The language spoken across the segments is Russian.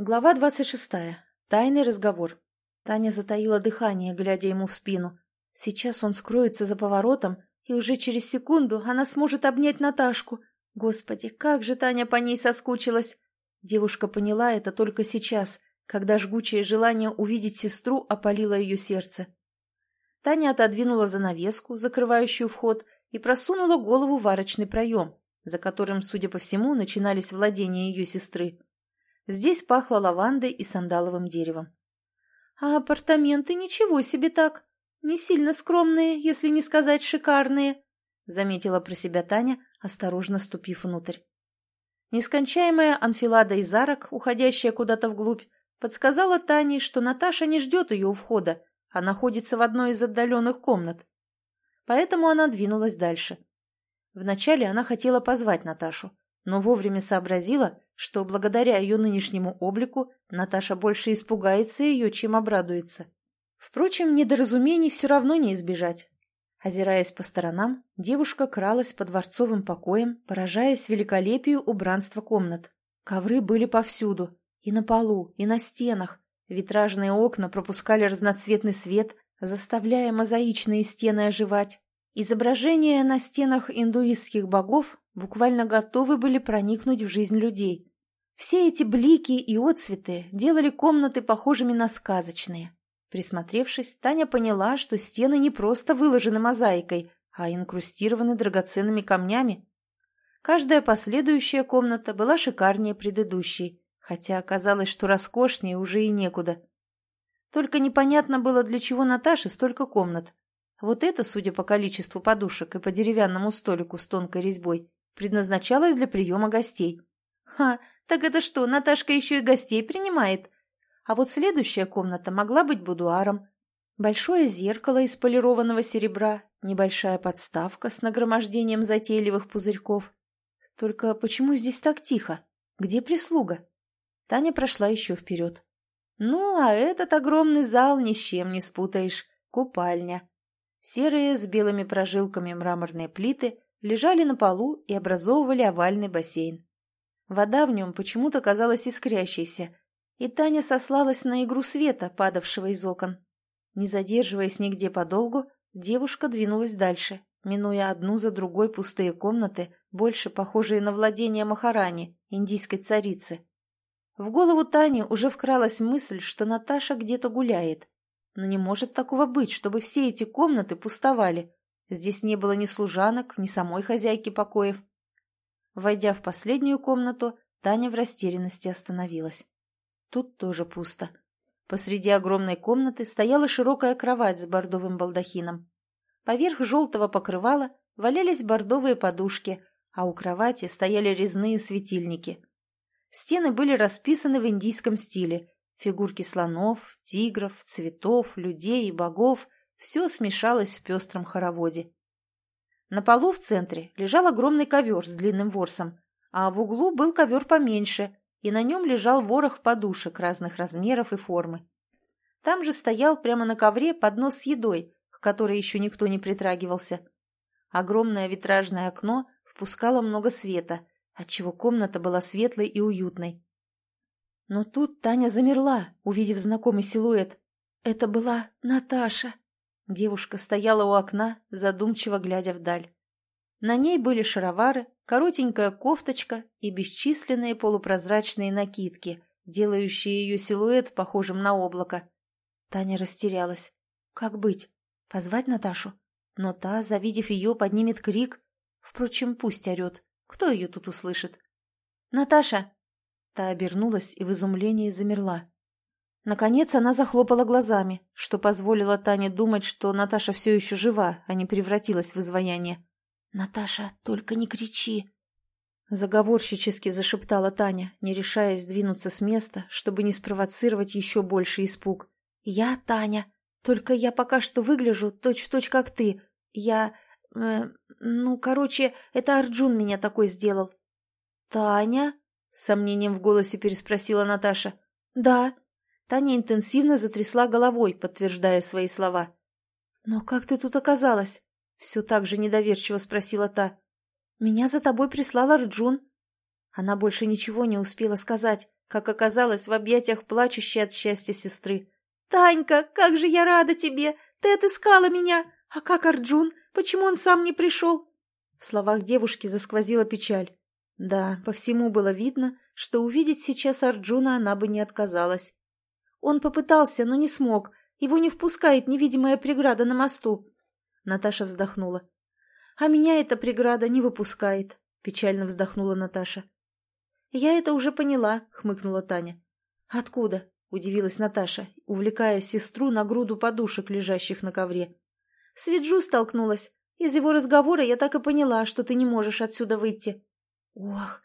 Глава двадцать шестая. Тайный разговор. Таня затаила дыхание, глядя ему в спину. Сейчас он скроется за поворотом, и уже через секунду она сможет обнять Наташку. Господи, как же Таня по ней соскучилась! Девушка поняла это только сейчас, когда жгучее желание увидеть сестру опалило ее сердце. Таня отодвинула занавеску, закрывающую вход, и просунула голову в арочный проем, за которым, судя по всему, начинались владения ее сестры. Здесь пахло лавандой и сандаловым деревом. А апартаменты ничего себе так. Не сильно скромные, если не сказать шикарные, заметила про себя Таня, осторожно ступив внутрь. Нескончаемая анфилада из арок, уходящая куда-то вглубь, подсказала Тане, что Наташа не ждет ее у входа, а находится в одной из отдаленных комнат. Поэтому она двинулась дальше. Вначале она хотела позвать Наташу, но вовремя сообразила, что благодаря ее нынешнему облику Наташа больше испугается ее, чем обрадуется. Впрочем, недоразумений все равно не избежать. Озираясь по сторонам, девушка кралась по дворцовым покоям, поражаясь великолепию убранства комнат. Ковры были повсюду, и на полу, и на стенах. Витражные окна пропускали разноцветный свет, заставляя мозаичные стены оживать. Изображения на стенах индуистских богов буквально готовы были проникнуть в жизнь людей. Все эти блики и отцветы делали комнаты похожими на сказочные. Присмотревшись, Таня поняла, что стены не просто выложены мозаикой, а инкрустированы драгоценными камнями. Каждая последующая комната была шикарнее предыдущей, хотя оказалось, что роскошнее уже и некуда. Только непонятно было, для чего Наташе столько комнат. Вот это, судя по количеству подушек и по деревянному столику с тонкой резьбой, предназначалась для приема гостей. Ха, так это что, Наташка еще и гостей принимает? А вот следующая комната могла быть будуаром. Большое зеркало из полированного серебра, небольшая подставка с нагромождением затейливых пузырьков. Только почему здесь так тихо? Где прислуга? Таня прошла еще вперед. Ну, а этот огромный зал ни с чем не спутаешь. Купальня. Серые с белыми прожилками мраморные плиты лежали на полу и образовывали овальный бассейн. Вода в нем почему-то казалась искрящейся, и Таня сослалась на игру света, падавшего из окон. Не задерживаясь нигде подолгу, девушка двинулась дальше, минуя одну за другой пустые комнаты, больше похожие на владение Махарани, индийской царицы. В голову Тани уже вкралась мысль, что Наташа где-то гуляет. Но не может такого быть, чтобы все эти комнаты пустовали. Здесь не было ни служанок, ни самой хозяйки покоев. Войдя в последнюю комнату, Таня в растерянности остановилась. Тут тоже пусто. Посреди огромной комнаты стояла широкая кровать с бордовым балдахином. Поверх желтого покрывала валялись бордовые подушки, а у кровати стояли резные светильники. Стены были расписаны в индийском стиле. Фигурки слонов, тигров, цветов, людей и богов все смешалось в пестром хороводе. На полу в центре лежал огромный ковер с длинным ворсом, а в углу был ковер поменьше, и на нем лежал ворох подушек разных размеров и формы. Там же стоял прямо на ковре поднос с едой, к которой еще никто не притрагивался. Огромное витражное окно впускало много света, отчего комната была светлой и уютной. Но тут Таня замерла, увидев знакомый силуэт. Это была Наташа. Девушка стояла у окна, задумчиво глядя вдаль. На ней были шаровары, коротенькая кофточка и бесчисленные полупрозрачные накидки, делающие ее силуэт похожим на облако. Таня растерялась. Как быть? Позвать Наташу? Но та, завидев ее, поднимет крик. Впрочем, пусть орет. Кто ее тут услышит? «Наташа!» Та обернулась и в изумлении замерла. Наконец она захлопала глазами, что позволило Тане думать, что Наташа все еще жива, а не превратилась в изваяние. «Наташа, только не кричи!» Заговорщически зашептала Таня, не решаясь двинуться с места, чтобы не спровоцировать еще больше испуг. «Я Таня, только я пока что выгляжу точь-в-точь, точь, как ты. Я... Э, ну, короче, это Арджун меня такой сделал». «Таня?» — с сомнением в голосе переспросила Наташа. «Да», Таня интенсивно затрясла головой, подтверждая свои слова. «Но как ты тут оказалась?» — все так же недоверчиво спросила та. «Меня за тобой прислал Арджун». Она больше ничего не успела сказать, как оказалось, в объятиях плачущей от счастья сестры. «Танька, как же я рада тебе! Ты отыскала меня! А как Арджун? Почему он сам не пришел?» В словах девушки засквозила печаль. Да, по всему было видно, что увидеть сейчас Арджуна она бы не отказалась. Он попытался, но не смог. Его не впускает невидимая преграда на мосту. Наташа вздохнула. «А меня эта преграда не выпускает», — печально вздохнула Наташа. «Я это уже поняла», — хмыкнула Таня. «Откуда?» — удивилась Наташа, увлекая сестру на груду подушек, лежащих на ковре. «С Виджу столкнулась. Из его разговора я так и поняла, что ты не можешь отсюда выйти». «Ох,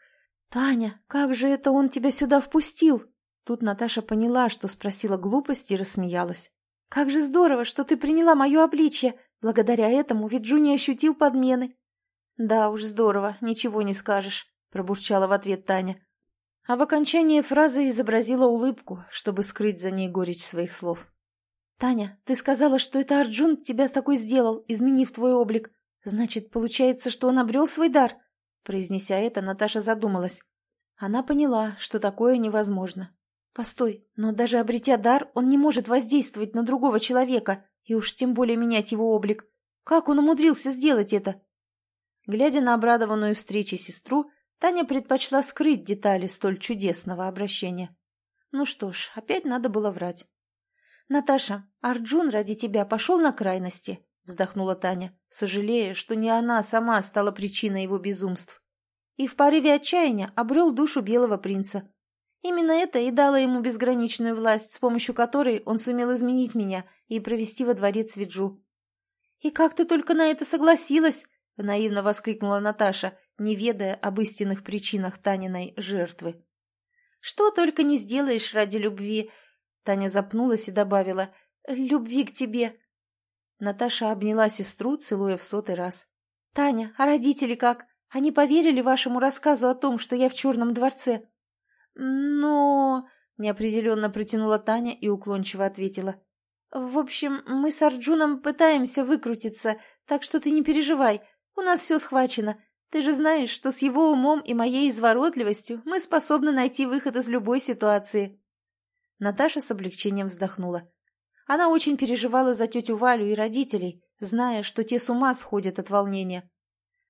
Таня, как же это он тебя сюда впустил?» Тут Наташа поняла, что спросила глупость и рассмеялась. «Как же здорово, что ты приняла мое обличье! Благодаря этому Виджу не ощутил подмены». «Да уж, здорово, ничего не скажешь», — пробурчала в ответ Таня. А в окончании фразы изобразила улыбку, чтобы скрыть за ней горечь своих слов. «Таня, ты сказала, что это Арджун тебя такой сделал, изменив твой облик. Значит, получается, что он обрел свой дар?» Произнеся это, Наташа задумалась. Она поняла, что такое невозможно. Постой, но даже обретя дар, он не может воздействовать на другого человека, и уж тем более менять его облик. Как он умудрился сделать это? Глядя на обрадованную встречей сестру, Таня предпочла скрыть детали столь чудесного обращения. Ну что ж, опять надо было врать. «Наташа, Арджун ради тебя пошел на крайности», — вздохнула Таня, сожалея, что не она сама стала причиной его безумств. И в порыве отчаяния обрел душу белого принца. Именно это и дало ему безграничную власть, с помощью которой он сумел изменить меня и провести во дворец Виджу. «И как ты только на это согласилась?» — наивно воскликнула Наташа, не ведая об истинных причинах Таниной жертвы. «Что только не сделаешь ради любви!» Таня запнулась и добавила «любви к тебе!» Наташа обняла сестру, целуя в сотый раз. «Таня, а родители как? Они поверили вашему рассказу о том, что я в черном дворце?» «Но...» — неопределенно протянула Таня и уклончиво ответила. «В общем, мы с Арджуном пытаемся выкрутиться, так что ты не переживай, у нас все схвачено. Ты же знаешь, что с его умом и моей изворотливостью мы способны найти выход из любой ситуации». Наташа с облегчением вздохнула. Она очень переживала за тетю Валю и родителей, зная, что те с ума сходят от волнения.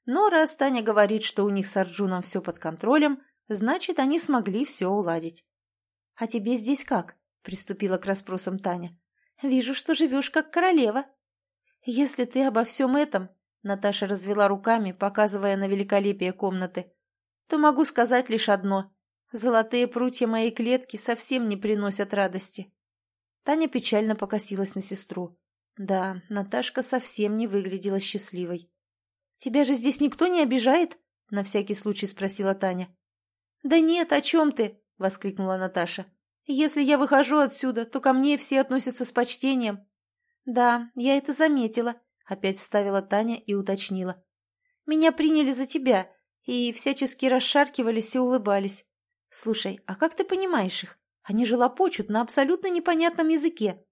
Но раз Таня говорит, что у них с Арджуном все под контролем, значит, они смогли все уладить. — А тебе здесь как? — приступила к расспросам Таня. — Вижу, что живешь как королева. — Если ты обо всем этом, — Наташа развела руками, показывая на великолепие комнаты, — то могу сказать лишь одно. Золотые прутья моей клетки совсем не приносят радости. Таня печально покосилась на сестру. Да, Наташка совсем не выглядела счастливой. «Тебя же здесь никто не обижает?» — на всякий случай спросила Таня. «Да нет, о чем ты?» — воскликнула Наташа. «Если я выхожу отсюда, то ко мне все относятся с почтением». «Да, я это заметила», — опять вставила Таня и уточнила. «Меня приняли за тебя и всячески расшаркивались и улыбались. Слушай, а как ты понимаешь их? Они же лопочут на абсолютно непонятном языке.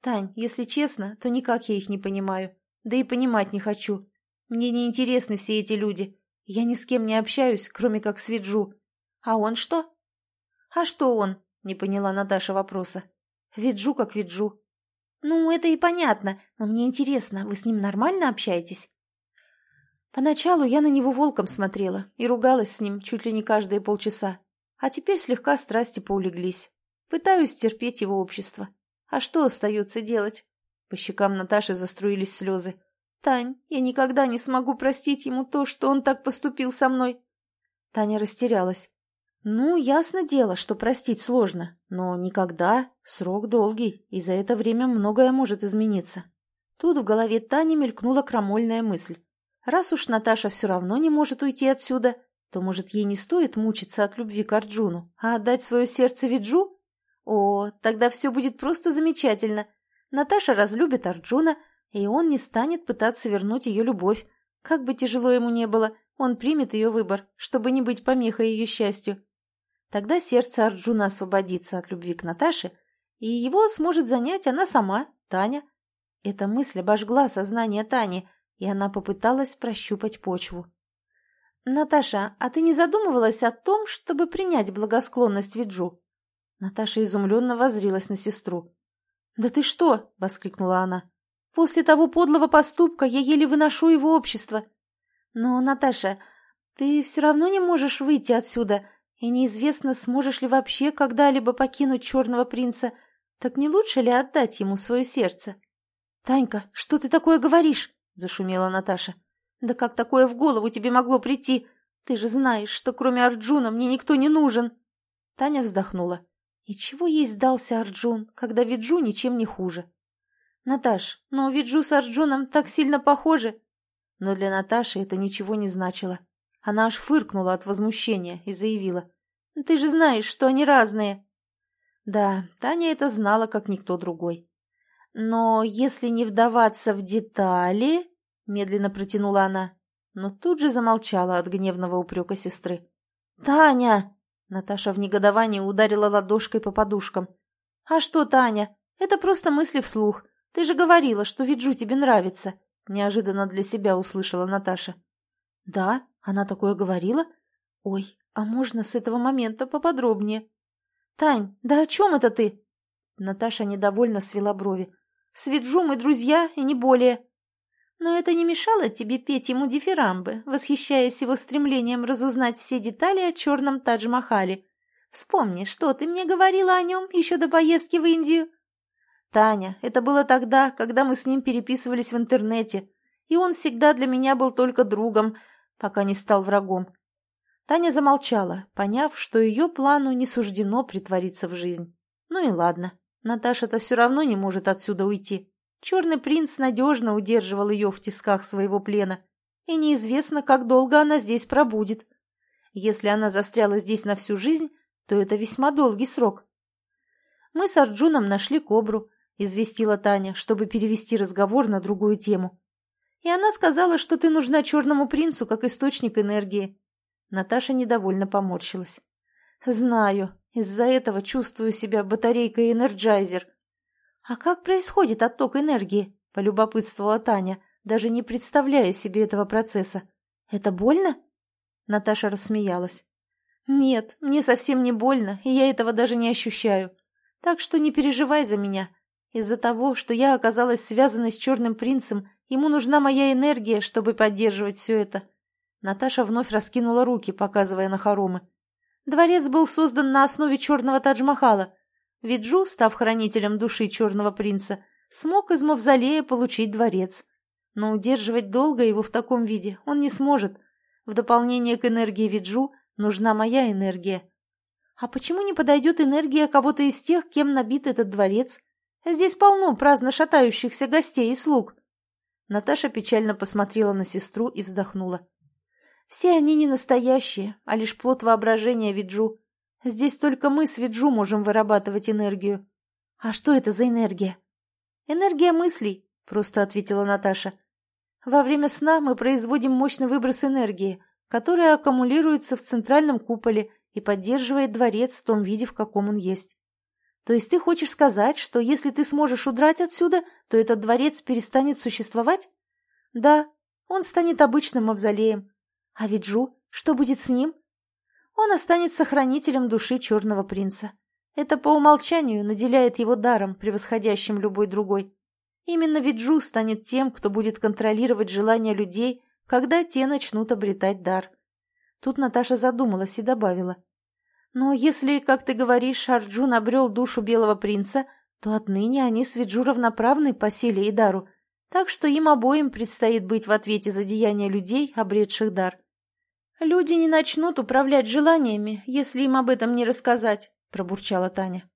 Тань, если честно, то никак я их не понимаю. Да и понимать не хочу. Мне не интересны все эти люди. Я ни с кем не общаюсь, кроме как с Виджу. А он что? А что он? Не поняла Наташа вопроса. Виджу как Виджу. Ну, это и понятно, но мне интересно, вы с ним нормально общаетесь? Поначалу я на него волком смотрела и ругалась с ним чуть ли не каждые полчаса. А теперь слегка страсти поулеглись. Пытаюсь терпеть его общество. А что остается делать? По щекам Наташи заструились слезы. «Тань, я никогда не смогу простить ему то, что он так поступил со мной». Таня растерялась. «Ну, ясно дело, что простить сложно, но никогда. Срок долгий, и за это время многое может измениться». Тут в голове Тани мелькнула крамольная мысль. Раз уж Наташа все равно не может уйти отсюда, то, может, ей не стоит мучиться от любви к Арджуну, а отдать свое сердце Виджу? О, тогда все будет просто замечательно. Наташа разлюбит Арджуна, и он не станет пытаться вернуть ее любовь. Как бы тяжело ему не было, он примет ее выбор, чтобы не быть помехой ее счастью. Тогда сердце Арджуна освободится от любви к Наташе, и его сможет занять она сама, Таня. Эта мысль обожгла сознание Тани, и она попыталась прощупать почву. Наташа, а ты не задумывалась о том, чтобы принять благосклонность Виджу? Наташа изумленно воззрилась на сестру. «Да ты что?» — воскликнула она. «После того подлого поступка я еле выношу его общество. Но, Наташа, ты все равно не можешь выйти отсюда, и неизвестно, сможешь ли вообще когда-либо покинуть черного принца. Так не лучше ли отдать ему свое сердце?» «Танька, что ты такое говоришь?» — зашумела Наташа. «Да как такое в голову тебе могло прийти? Ты же знаешь, что кроме Арджуна мне никто не нужен!» Таня вздохнула. И чего ей сдался Арджун, когда Виджу ничем не хуже? «Наташ, но Виджу с Арджуном так сильно похожи!» Но для Наташи это ничего не значило. Она аж фыркнула от возмущения и заявила. «Ты же знаешь, что они разные!» Да, Таня это знала, как никто другой. «Но если не вдаваться в детали...» — медленно протянула она, но тут же замолчала от гневного упрека сестры. «Таня!» Наташа в негодовании ударила ладошкой по подушкам. «А что, Таня? Это просто мысли вслух. Ты же говорила, что Виджу тебе нравится», — неожиданно для себя услышала Наташа. «Да? Она такое говорила? Ой, а можно с этого момента поподробнее?» «Тань, да о чем это ты?» Наташа недовольно свела брови. «С Виджу мы друзья, и не более». Но это не мешало тебе петь ему дифирамбы, восхищаясь его стремлением разузнать все детали о черном Тадж-Махале. Вспомни, что ты мне говорила о нем еще до поездки в Индию. Таня, это было тогда, когда мы с ним переписывались в интернете, и он всегда для меня был только другом, пока не стал врагом. Таня замолчала, поняв, что ее плану не суждено притвориться в жизнь. Ну и ладно, Наташа-то все равно не может отсюда уйти. Черный принц надежно удерживал ее в тисках своего плена, и неизвестно, как долго она здесь пробудет. Если она застряла здесь на всю жизнь, то это весьма долгий срок. «Мы с Арджуном нашли кобру», — известила Таня, чтобы перевести разговор на другую тему. «И она сказала, что ты нужна черному принцу как источник энергии». Наташа недовольно поморщилась. «Знаю, из-за этого чувствую себя батарейкой Energizer. «А как происходит отток энергии?» – полюбопытствовала Таня, даже не представляя себе этого процесса. «Это больно?» Наташа рассмеялась. «Нет, мне совсем не больно, и я этого даже не ощущаю. Так что не переживай за меня. Из-за того, что я оказалась связанной с Черным Принцем, ему нужна моя энергия, чтобы поддерживать все это». Наташа вновь раскинула руки, показывая на хоромы. «Дворец был создан на основе черного Тадж-Махала. Виджу, став хранителем души черного принца, смог из мавзолея получить дворец. Но удерживать долго его в таком виде он не сможет. В дополнение к энергии Виджу нужна моя энергия. А почему не подойдет энергия кого-то из тех, кем набит этот дворец? Здесь полно праздно шатающихся гостей и слуг. Наташа печально посмотрела на сестру и вздохнула. Все они не настоящие, а лишь плод воображения Виджу. Здесь только мы с Виджу можем вырабатывать энергию. А что это за энергия? Энергия мыслей, просто ответила Наташа. Во время сна мы производим мощный выброс энергии, который аккумулируется в центральном куполе и поддерживает дворец в том виде, в каком он есть. То есть ты хочешь сказать, что если ты сможешь удрать отсюда, то этот дворец перестанет существовать? Да, он станет обычным мавзолеем. А Виджу, что будет с ним? он останется хранителем души черного принца. Это по умолчанию наделяет его даром, превосходящим любой другой. Именно Виджу станет тем, кто будет контролировать желания людей, когда те начнут обретать дар. Тут Наташа задумалась и добавила. Но если, как ты говоришь, Арджун обрел душу белого принца, то отныне они с Виджу равноправны по силе и дару, так что им обоим предстоит быть в ответе за деяния людей, обретших дар. «Люди не начнут управлять желаниями, если им об этом не рассказать», — пробурчала Таня.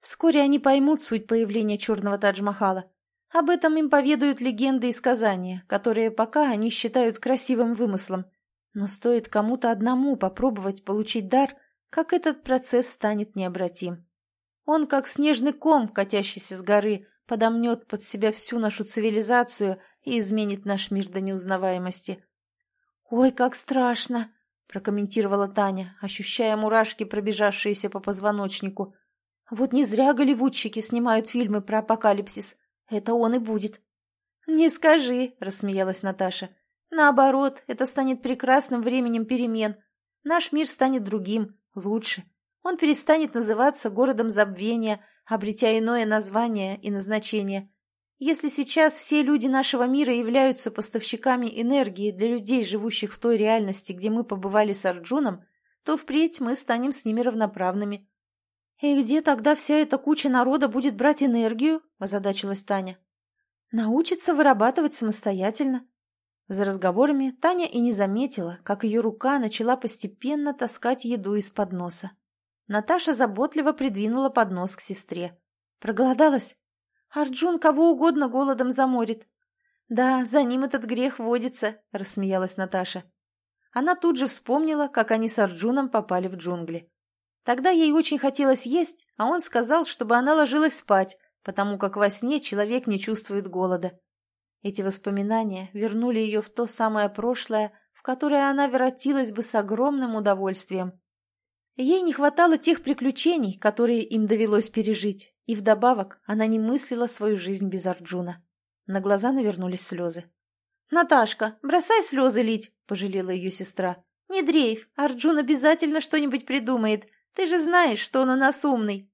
«Вскоре они поймут суть появления черного Тадж-Махала. Об этом им поведают легенды и сказания, которые пока они считают красивым вымыслом. Но стоит кому-то одному попробовать получить дар, как этот процесс станет необратим. Он, как снежный ком, катящийся с горы, подомнет под себя всю нашу цивилизацию и изменит наш мир до неузнаваемости. «Ой, как страшно!» — прокомментировала Таня, ощущая мурашки, пробежавшиеся по позвоночнику. «Вот не зря голливудчики снимают фильмы про апокалипсис. Это он и будет». «Не скажи», — рассмеялась Наташа. Наоборот, это станет прекрасным временем перемен. Наш мир станет другим, лучше. Он перестанет называться городом забвения, обретя иное название и назначение. Если сейчас все люди нашего мира являются поставщиками энергии для людей, живущих в той реальности, где мы побывали с Арджуном, то впредь мы станем с ними равноправными. «И где тогда вся эта куча народа будет брать энергию?» – озадачилась Таня. «Научится вырабатывать самостоятельно». За разговорами Таня и не заметила, как ее рука начала постепенно таскать еду из подноса. Наташа заботливо придвинула поднос к сестре. «Проголодалась?» Арджун кого угодно голодом заморит. Да, за ним этот грех водится, рассмеялась Наташа. Она тут же вспомнила, как они с Арджуном попали в джунгли. Тогда ей очень хотелось есть, а он сказал, чтобы она ложилась спать, потому как во сне человек не чувствует голода. Эти воспоминания вернули ее в то самое прошлое, в которое она воротилась бы с огромным удовольствием. Ей не хватало тех приключений, которые им довелось пережить, и вдобавок она не мыслила свою жизнь без Арджуна. На глаза навернулись слезы. «Наташка, бросай слезы лить!» — пожалела ее сестра. «Не дрейф, Арджун обязательно что-нибудь придумает. Ты же знаешь, что он у нас умный».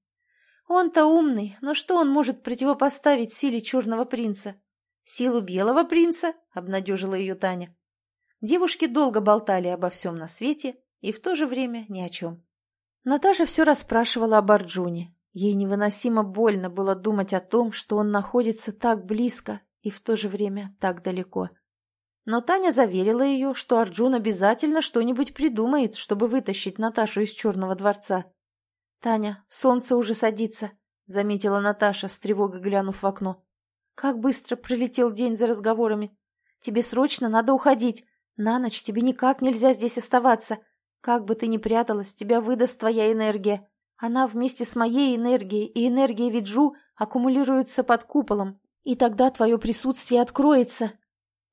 «Он-то умный, но что он может противопоставить силе черного принца?» «Силу белого принца?» — обнадежила ее Таня. Девушки долго болтали обо всем на свете и в то же время ни о чем. Наташа все расспрашивала об Арджуне. Ей невыносимо больно было думать о том, что он находится так близко и в то же время так далеко. Но Таня заверила ее, что Арджун обязательно что-нибудь придумает, чтобы вытащить Наташу из Черного дворца. «Таня, солнце уже садится», — заметила Наташа, с тревогой глянув в окно. «Как быстро пролетел день за разговорами. Тебе срочно надо уходить. На ночь тебе никак нельзя здесь оставаться. Как бы ты ни пряталась, тебя выдаст твоя энергия. Она вместе с моей энергией и энергией Виджу аккумулируются под куполом, и тогда твое присутствие откроется.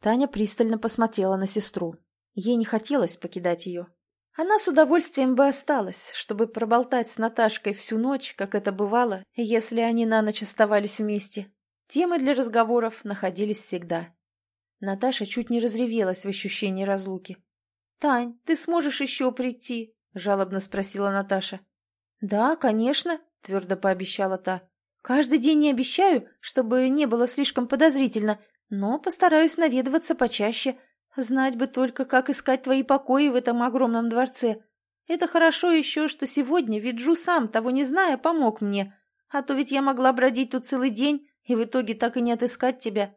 Таня пристально посмотрела на сестру. Ей не хотелось покидать ее. Она с удовольствием бы осталась, чтобы проболтать с Наташкой всю ночь, как это бывало, если они на ночь оставались вместе. Темы для разговоров находились всегда. Наташа чуть не разревелась в ощущении разлуки. «Тань, ты сможешь еще прийти?» — жалобно спросила Наташа. «Да, конечно», — твердо пообещала та. «Каждый день не обещаю, чтобы не было слишком подозрительно, но постараюсь наведываться почаще. Знать бы только, как искать твои покои в этом огромном дворце. Это хорошо еще, что сегодня Виджу сам, того не зная, помог мне. А то ведь я могла бродить тут целый день и в итоге так и не отыскать тебя».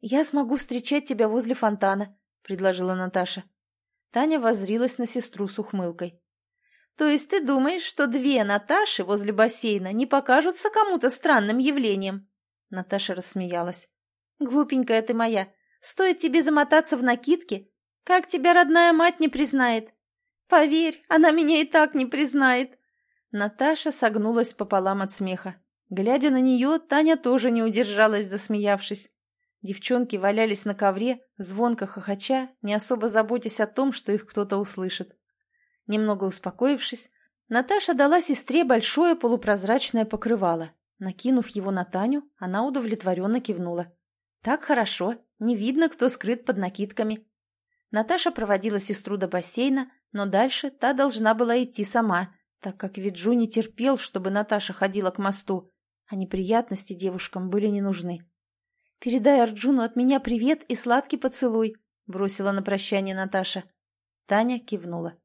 «Я смогу встречать тебя возле фонтана», — предложила Наташа. Таня воззрилась на сестру с ухмылкой. «То есть ты думаешь, что две Наташи возле бассейна не покажутся кому-то странным явлением?» Наташа рассмеялась. «Глупенькая ты моя, стоит тебе замотаться в накидке, как тебя родная мать не признает. Поверь, она меня и так не признает». Наташа согнулась пополам от смеха. Глядя на нее, Таня тоже не удержалась, засмеявшись. Девчонки валялись на ковре, звонко хохоча, не особо заботясь о том, что их кто-то услышит. Немного успокоившись, Наташа дала сестре большое полупрозрачное покрывало. Накинув его на Таню, она удовлетворенно кивнула. «Так хорошо, не видно, кто скрыт под накидками». Наташа проводила сестру до бассейна, но дальше та должна была идти сама, так как Виджу не терпел, чтобы Наташа ходила к мосту, а неприятности девушкам были не нужны. «Передай Арджуну от меня привет и сладкий поцелуй», — бросила на прощание Наташа. Таня кивнула.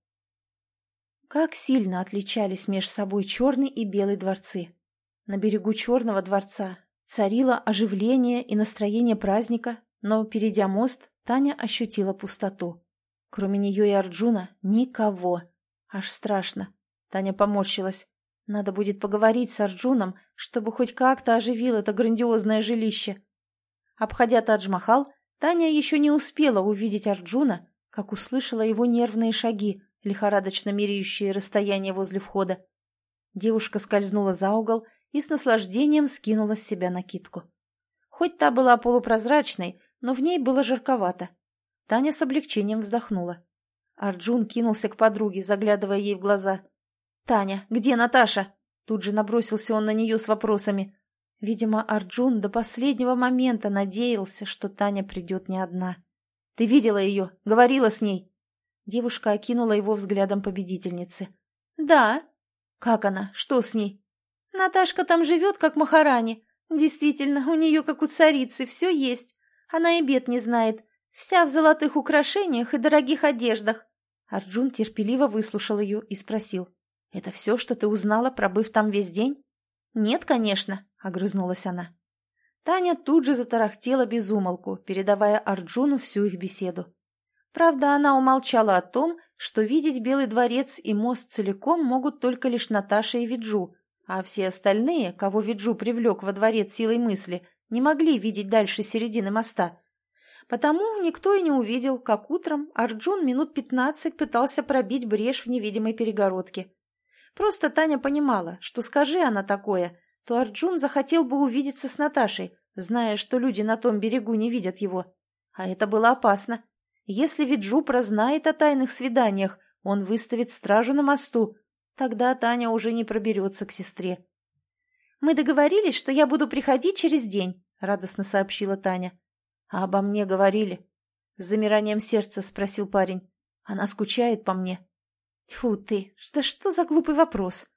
Как сильно отличались между собой черный и белый дворцы. На берегу черного дворца царило оживление и настроение праздника, но, перейдя мост, Таня ощутила пустоту. Кроме нее и Арджуна никого. Аж страшно. Таня поморщилась. Надо будет поговорить с Арджуном, чтобы хоть как-то оживил это грандиозное жилище. Обходя Тадж-Махал, Таня еще не успела увидеть Арджуна, как услышала его нервные шаги, лихорадочно меряющие расстояние возле входа. Девушка скользнула за угол и с наслаждением скинула с себя накидку. Хоть та была полупрозрачной, но в ней было жарковато. Таня с облегчением вздохнула. Арджун кинулся к подруге, заглядывая ей в глаза. «Таня, где Наташа?» Тут же набросился он на нее с вопросами. Видимо, Арджун до последнего момента надеялся, что Таня придет не одна. Ты видела ее? Говорила с ней?» Девушка окинула его взглядом победительницы. «Да». «Как она? Что с ней?» «Наташка там живет, как Махарани. Действительно, у нее, как у царицы, все есть. Она и бед не знает. Вся в золотых украшениях и дорогих одеждах». Арджун терпеливо выслушал ее и спросил. «Это все, что ты узнала, пробыв там весь день?» «Нет, конечно», — огрызнулась она. Таня тут же затарахтела без умолку, передавая Арджуну всю их беседу. Правда, она умолчала о том, что видеть Белый дворец и мост целиком могут только лишь Наташа и Виджу, а все остальные, кого Виджу привлек во дворец силой мысли, не могли видеть дальше середины моста. Потому никто и не увидел, как утром Арджун минут пятнадцать пытался пробить брешь в невидимой перегородке. Просто Таня понимала, что скажи она такое, то Арджун захотел бы увидеться с Наташей, зная, что люди на том берегу не видят его. А это было опасно. Если Виджу прознает о тайных свиданиях, он выставит стражу на мосту. Тогда Таня уже не проберется к сестре. «Мы договорились, что я буду приходить через день», — радостно сообщила Таня. «А обо мне говорили?» С замиранием сердца спросил парень. «Она скучает по мне». «Тьфу ты, да что за глупый вопрос?»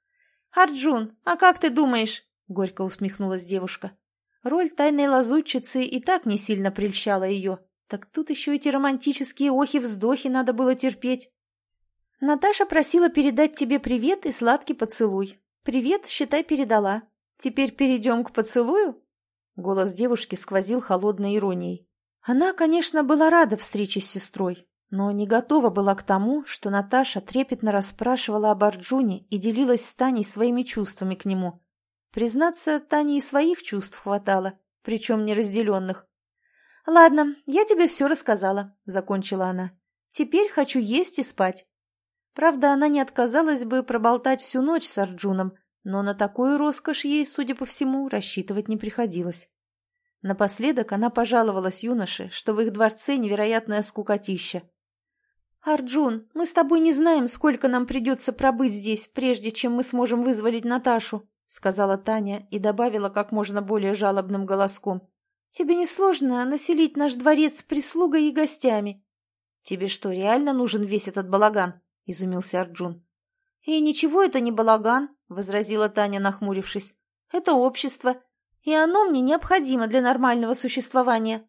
«Арджун, а как ты думаешь, горько усмехнулась девушка. Роль тайной лазутчицы и так не сильно прельщала ее. Так тут еще эти романтические охи-вздохи надо было терпеть. Наташа просила передать тебе привет и сладкий поцелуй. Привет, считай, передала. Теперь перейдем к поцелую? Голос девушки сквозил холодной иронией. Она, конечно, была рада встрече с сестрой, но не готова была к тому, что Наташа трепетно расспрашивала об Арджуне и делилась с Таней своими чувствами к нему. Признаться, Тане и своих чувств хватало, причем неразделенных. «Ладно, я тебе все рассказала», — закончила она. «Теперь хочу есть и спать». Правда, она не отказалась бы проболтать всю ночь с Арджуном, но на такую роскошь ей, судя по всему, рассчитывать не приходилось. Напоследок она пожаловалась юноше, что в их дворце невероятная скукотища. «Арджун, мы с тобой не знаем, сколько нам придется пробыть здесь, прежде чем мы сможем вызволить Наташу», — сказала Таня и добавила как можно более жалобным голоском. «Тебе не сложно населить наш дворец прислугой и гостями?» «Тебе что, реально нужен весь этот балаган?» — изумился Арджун. «И ничего это не балаган», — возразила Таня, нахмурившись. «Это общество, и оно мне необходимо для нормального существования».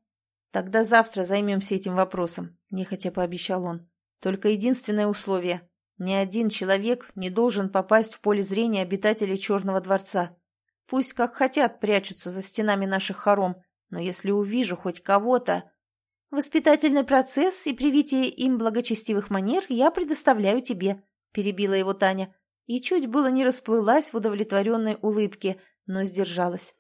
«Тогда завтра займемся этим вопросом», — нехотя пообещал он. «Только единственное условие. Ни один человек не должен попасть в поле зрения обитателей Черного дворца. Пусть как хотят прячутся за стенами наших хором, но если увижу хоть кого-то... Воспитательный процесс и привитие им благочестивых манер я предоставляю тебе, — перебила его Таня, и чуть было не расплылась в удовлетворенной улыбке, но сдержалась.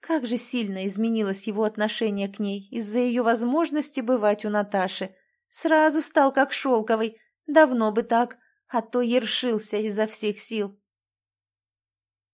Как же сильно изменилось его отношение к ней из-за ее возможности бывать у Наташи. Сразу стал как шелковый, давно бы так, а то ершился изо всех сил.